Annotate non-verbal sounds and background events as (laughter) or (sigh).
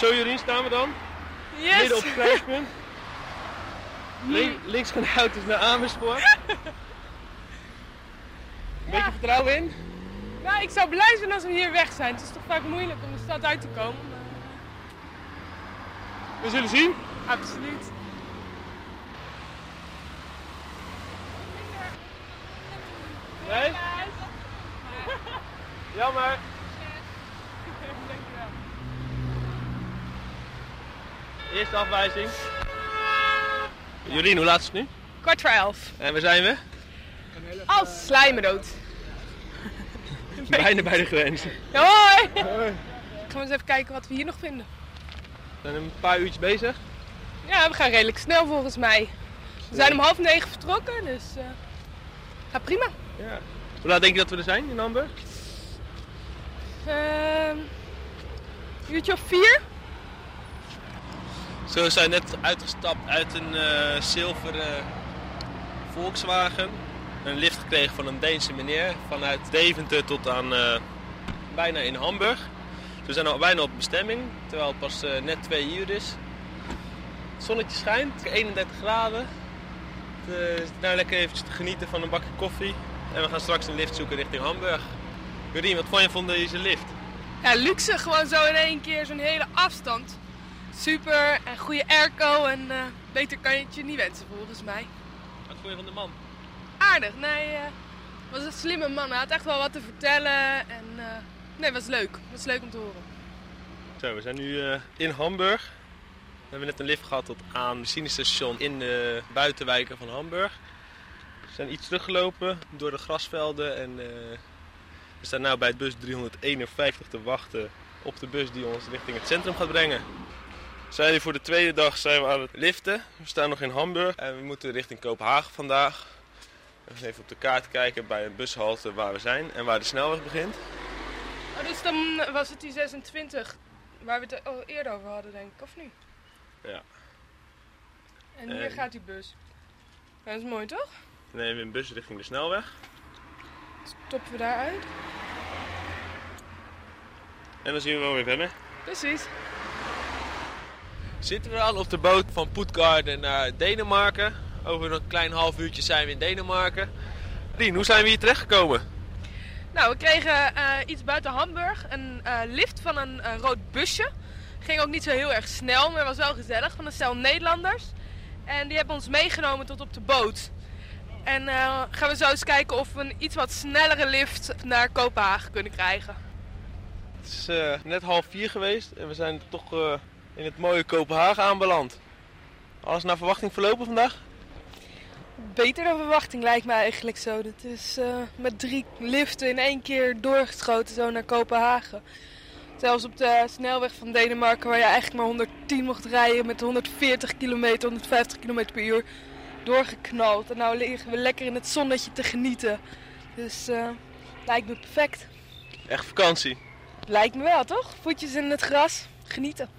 Zo Jorien staan we dan. Yes! Midden op het kruispunt. Link- links gaan de auto's naar Amersfoort. (laughs) Een beetje vertrouwen in? Nou, ik zou blij zijn als we hier weg zijn. Het is toch vaak moeilijk om de stad uit te komen. Maar... We zullen zien. Absoluut. Nee? Jammer. Eerste afwijzing. Jorien, hoe laat is het nu? Kwart voor elf. En waar zijn we? Als slijmerood. (laughs) Bijna bij de grens. Ja, hoi! Gaan we eens even kijken wat we hier nog vinden. We zijn een paar uurtjes bezig. Ja, we gaan redelijk snel volgens mij. We zijn om half negen vertrokken, dus eh gaat prima. Ja. Hoe laat denk je dat we er zijn in Hamburg? Ehm een uurtje of vier? We zijn net uitgestapt uit een eh zilveren Volkswagen. Een lift gekregen van een Deense meneer vanuit Deventer tot aan eh, bijna in Hamburg. Dus we zijn al bijna op bestemming, terwijl het pas eh, net twee uur is. Het zonnetje schijnt, 31 graden. Is nou lekker eventjes te genieten van een bakje koffie. En we gaan straks een lift zoeken richting Hamburg. Jorien, wat vond je van deze lift? Ja, luxe, gewoon zo in één keer zo'n hele afstand. Super en goede airco en eh, beter kan je het je niet wensen volgens mij. Wat vond je van de man? Aardig, nee, eh was een slimme man. Hij had echt wel wat te vertellen en eh, nee, was leuk. Was leuk om te horen. Zo, we zijn nu eh, in Hamburg. We hebben net een lift gehad tot aan het benzinestation in de buitenwijken van Hamburg. We zijn iets teruggelopen door de grasvelden en eh, we staan nu bij het bus 351 te wachten op de bus die ons richting het centrum gaat brengen. We zijn hier voor de tweede dag zijn we aan het liften. We staan nog in Hamburg en we moeten richting Kopenhagen vandaag. Even op de kaart kijken bij een bushalte waar we zijn en waar de snelweg begint. Oh, dus dan was het die 26 waar we het al eerder over hadden, denk ik, of niet? Ja. En hier En- gaat die bus. Ja, dat is mooi, toch? Dan nemen we een bus richting de snelweg. Stoppen we daar uit? En dan zien we wel weer verder. Precies. Zitten we al op de boot van Puttgarden naar Denemarken. Over een klein half uurtje zijn we in Denemarken. Rien, hoe zijn we hier terechtgekomen? Nou, we kregen eh, iets buiten Hamburg. Een eh, lift van een eh, rood busje. Ging ook niet zo heel erg snel, maar was wel gezellig. Van een stel Nederlanders. En die hebben ons meegenomen tot op de boot. En eh, gaan we zo eens kijken of we een iets wat snellere lift naar Kopenhagen kunnen krijgen. Het is eh, net half vier geweest en we zijn toch eh, in het mooie Kopenhagen aanbeland. Alles naar verwachting verlopen vandaag? Beter dan verwachting lijkt me eigenlijk zo. Dat is eh, met drie liften in één keer doorgeschoten zo naar Kopenhagen. Zelfs op de snelweg van Denemarken waar je eigenlijk maar 110 mocht rijden met 140 kilometer, 150 kilometer per uur doorgeknald. En nou liggen we lekker in het zonnetje te genieten. Dus eh, lijkt me perfect. Echt vakantie. Lijkt me wel toch? Voetjes in het gras, genieten.